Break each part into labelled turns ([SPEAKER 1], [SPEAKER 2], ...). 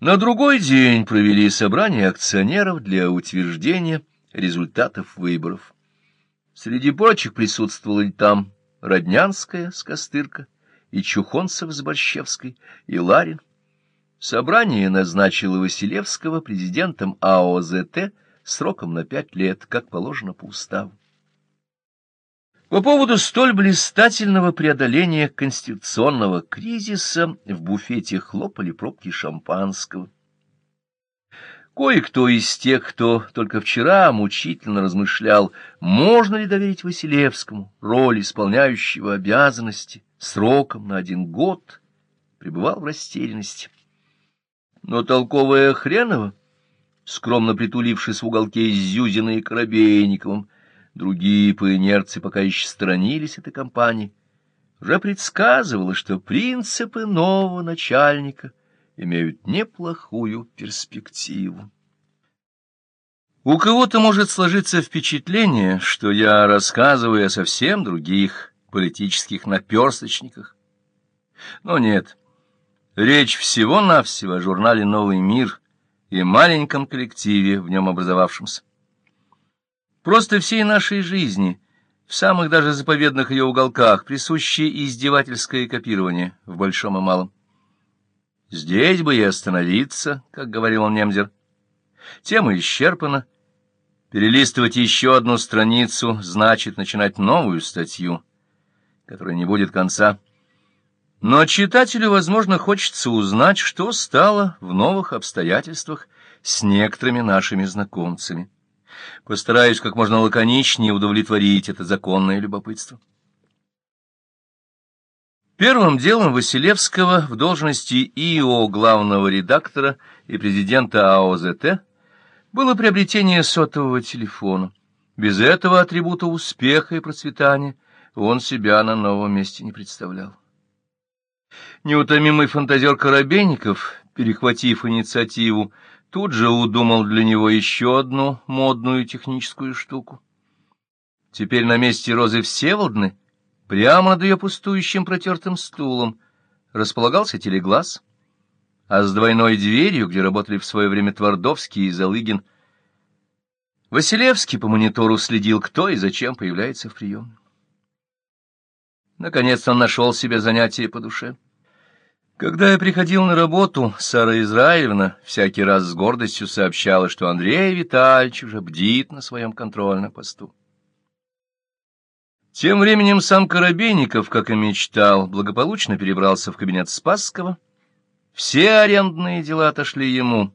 [SPEAKER 1] На другой день провели собрание акционеров для утверждения результатов выборов. Среди прочих присутствовала и там Роднянская с Костырка, и Чухонцев с Борщевской, и Ларин. Собрание назначило Василевского президентом АОЗТ сроком на пять лет, как положено по уставу. По поводу столь блистательного преодоления конституционного кризиса в буфете хлопали пробки шампанского. Кое-кто из тех, кто только вчера мучительно размышлял, можно ли доверить Василевскому роль исполняющего обязанности сроком на один год, пребывал в растерянности. Но толковая Хренова, скромно притулившись в уголке с Зюзиной и Коробейниковым, другие по инерции пока еще сторонились этой компании, уже предсказывала, что принципы нового начальника имеют неплохую перспективу. У кого-то может сложиться впечатление, что я рассказываю о совсем других политических наперсточниках. Но нет, речь всего-навсего о журнале «Новый мир» и маленьком коллективе, в нем образовавшемся. Просто всей нашей жизни, в самых даже заповедных ее уголках, присущее издевательское копирование в большом и малом. Здесь бы и остановиться, как говорил он Немзер. Тема исчерпана. Перелистывать еще одну страницу значит начинать новую статью, которая не будет конца. Но читателю, возможно, хочется узнать, что стало в новых обстоятельствах с некоторыми нашими знакомцами. Постараюсь как можно лаконичнее удовлетворить это законное любопытство. Первым делом Василевского в должности ИО главного редактора и президента АОЗТ было приобретение сотового телефона. Без этого атрибута успеха и процветания он себя на новом месте не представлял. Неутомимый фантазер Коробейников, перехватив инициативу, тут же удумал для него еще одну модную техническую штуку. Теперь на месте Розы Всеволодны Прямо над ее пустующим протертым стулом располагался телеглаз, а с двойной дверью, где работали в свое время Твардовский и Залыгин, Василевский по монитору следил, кто и зачем появляется в прием. Наконец он нашел себе занятие по душе. Когда я приходил на работу, Сара Израилевна всякий раз с гордостью сообщала, что Андрей Витальевич уже бдит на своем контрольном посту. Тем временем сам Коробейников, как и мечтал, благополучно перебрался в кабинет Спасского. Все арендные дела отошли ему,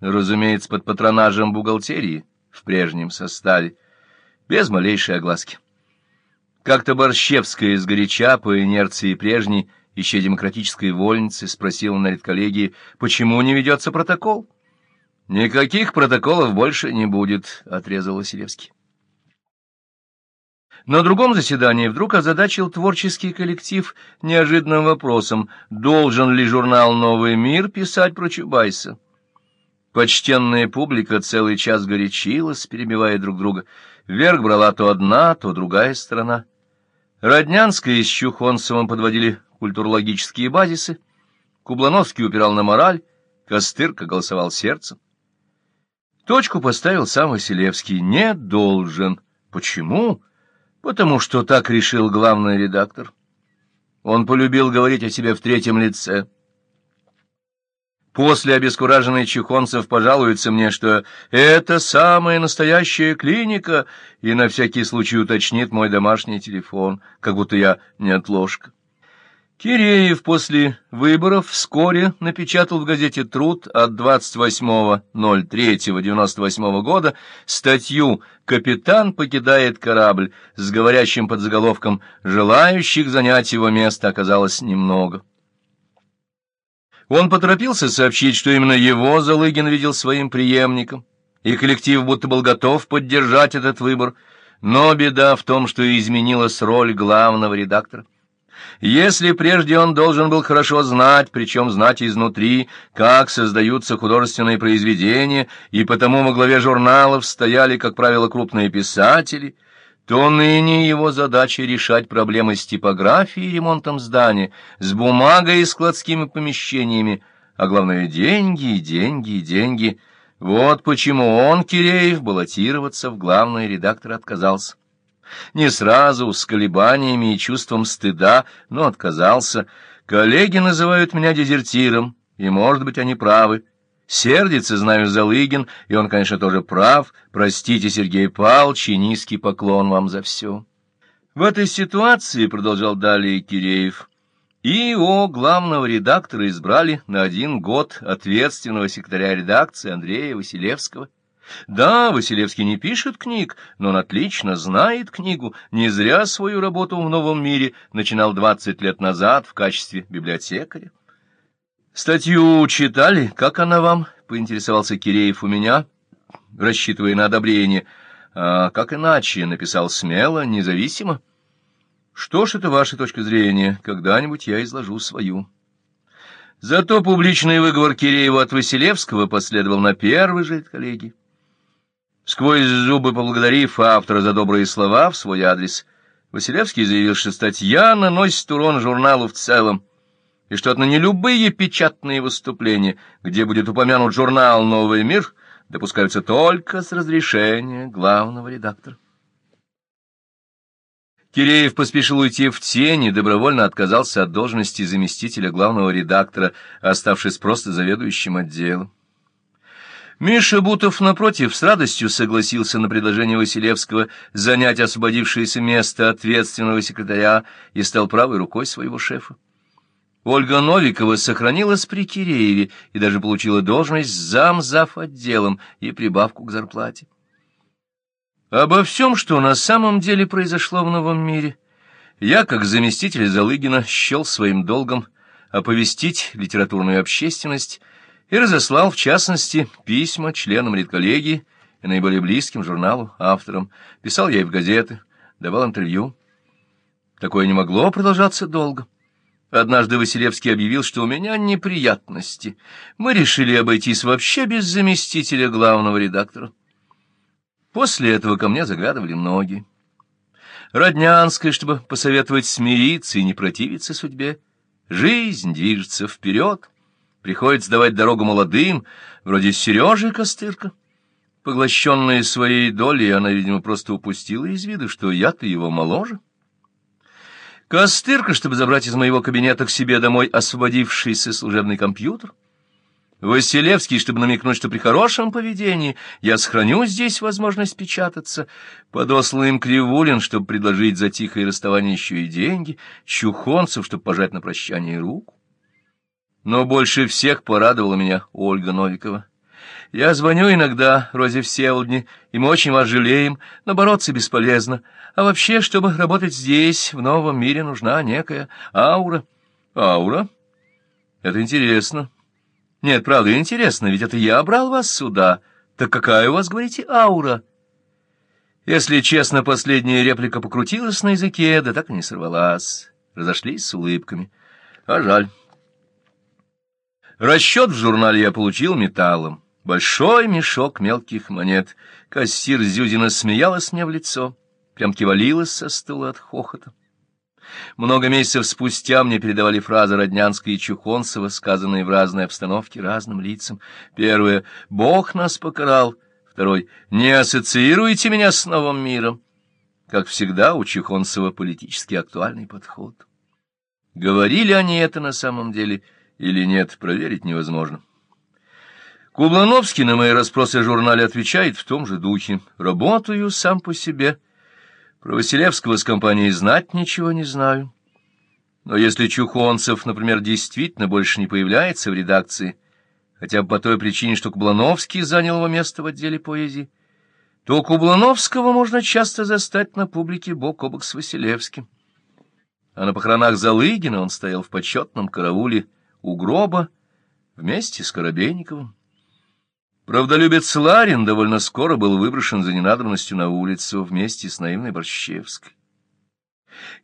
[SPEAKER 1] разумеется, под патронажем бухгалтерии в прежнем составе, без малейшей огласки. Как-то Борщевская сгоряча по инерции прежней, еще демократической вольницы, спросила на редколлегии, почему не ведется протокол. «Никаких протоколов больше не будет», — отрезал Василевский. На другом заседании вдруг озадачил творческий коллектив неожиданным вопросом, должен ли журнал «Новый мир» писать про Чубайса. Почтенная публика целый час горячилась, перебивая друг друга. Вверх брала то одна, то другая сторона. Роднянская с Чухонцевым подводили культурологические базисы. Кублановский упирал на мораль, Костырка голосовал сердцем. Точку поставил сам Василевский. Не должен. Почему? Потому что так решил главный редактор. Он полюбил говорить о себе в третьем лице. После обескураженный Чехонцев пожалуется мне, что это самая настоящая клиника, и на всякий случай уточнит мой домашний телефон, как будто я не отложка. Киреев после выборов вскоре напечатал в газете «Труд» от 28.03.98 года статью «Капитан покидает корабль» с говорящим под заголовком «Желающих занять его место оказалось немного». Он поторопился сообщить, что именно его Залыгин видел своим преемником, и коллектив будто был готов поддержать этот выбор, но беда в том, что изменилась роль главного редактора. Если прежде он должен был хорошо знать, причем знать изнутри, как создаются художественные произведения, и потому во главе журналов стояли, как правило, крупные писатели, то ныне его задача решать проблемы с типографией и ремонтом здания, с бумагой и складскими помещениями, А главное — деньги, деньги, деньги. Вот почему он, Киреев, баллотироваться в главный редактор отказался. Не сразу, с колебаниями и чувством стыда, но отказался. Коллеги называют меня дезертиром, и, может быть, они правы. Сердится, знаю, Залыгин, и он, конечно, тоже прав. Простите, Сергей Павлович, и низкий поклон вам за все. В этой ситуации, — продолжал далее Киреев, — ИО главного редактора избрали на один год ответственного секретаря редакции Андрея Василевского. Да, Василевский не пишет книг, но он отлично знает книгу, не зря свою работу в «Новом мире» начинал двадцать лет назад в качестве библиотекаря. «Статью читали? Как она вам?» — поинтересовался Киреев у меня, рассчитывая на одобрение. «А как иначе?» — написал смело, независимо. «Что ж, это ваша точка зрения. Когда-нибудь я изложу свою». Зато публичный выговор Киреева от Василевского последовал на первый же коллеги. Сквозь зубы поблагодарив автора за добрые слова в свой адрес, Василевский заявил, что статья наносит урон журналу в целом, и что отныне любые печатные выступления, где будет упомянут журнал «Новый мир», допускаются только с разрешения главного редактора. Киреев поспешил уйти в тень и добровольно отказался от должности заместителя главного редактора, оставшись просто заведующим отделом. Миша Бутов, напротив, с радостью согласился на предложение Василевского занять освободившееся место ответственного секретаря и стал правой рукой своего шефа. Ольга Новикова сохранилась при Кирееве и даже получила должность зам-зав отделом и прибавку к зарплате. Обо всем, что на самом деле произошло в новом мире, я, как заместитель Залыгина, счел своим долгом оповестить литературную общественность и разослал, в частности, письма членам редколлегии и наиболее близким журналу, авторам. Писал я и в газеты, давал интервью. Такое не могло продолжаться долго. Однажды Василевский объявил, что у меня неприятности. Мы решили обойтись вообще без заместителя главного редактора. После этого ко мне заглядывали многие. Роднянская, чтобы посоветовать смириться и не противиться судьбе. Жизнь движется вперед, приходится давать дорогу молодым, вроде Сережи Костырка. Поглощенная своей долей, она, видимо, просто упустила из виду, что я-то его моложе. Костырка, чтобы забрать из моего кабинета к себе домой освободившийся служебный компьютер. Василевский, чтобы намекнуть, что при хорошем поведении я сохраню здесь возможность печататься. Подослал им Кривулин, чтобы предложить за тихое расставание еще и деньги. Чухонцев, чтобы пожать на прощание руку. Но больше всех порадовала меня Ольга Новикова. Я звоню иногда Розе Всеволодне, и мы очень вас жалеем, но бороться бесполезно. А вообще, чтобы работать здесь, в новом мире, нужна некая аура. Аура? Это интересно. Нет, правда, интересно, ведь это я брал вас сюда. Так какая у вас, говорите, аура? Если честно, последняя реплика покрутилась на языке, да так и не сорвалась. Разошлись с улыбками. А жаль. Расчет в журнале я получил металлом. Большой мешок мелких монет. Кассир Зюзина смеялась мне в лицо, прям кивалилась со стула от хохота. Много месяцев спустя мне передавали фразы Роднянской и Чухонцева, сказанные в разной обстановке разным лицам. Первое — «Бог нас покарал». Второй — «Не ассоциируйте меня с новым миром». Как всегда, у Чухонцева политически актуальный подход. Говорили они это на самом деле или нет, проверить невозможно. Кублановский на мои расспросы в журнале отвечает в том же духе. «Работаю сам по себе. Про Василевского с компанией знать ничего не знаю. Но если Чухонцев, например, действительно больше не появляется в редакции, хотя бы по той причине, что Кублановский занял его место в отделе поэзии, то Кублановского можно часто застать на публике бок о бок с Василевским. А на похоронах Залыгина он стоял в почетном карауле у гроба вместе с Коробейниковым. Правдолюбец Ларин довольно скоро был выброшен за ненадобностью на улицу вместе с наивной Борщевской.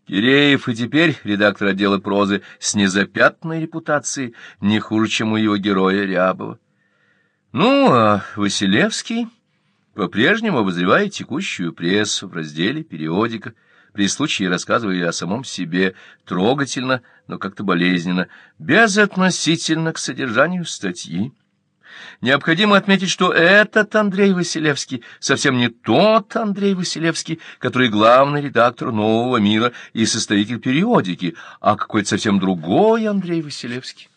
[SPEAKER 1] Киреев и теперь редактор отдела прозы с незапятной репутацией, не хуже, чем у его героя Рябова. Ну, а Василевский по-прежнему обозревает текущую прессу в разделе «Периодика», при случае рассказывая о самом себе, трогательно, но как-то болезненно, безотносительно к содержанию статьи. Необходимо отметить, что этот Андрей Василевский совсем не тот Андрей Василевский, который главный редактор «Нового мира» и составитель периодики, а какой-то совсем другой Андрей Василевский.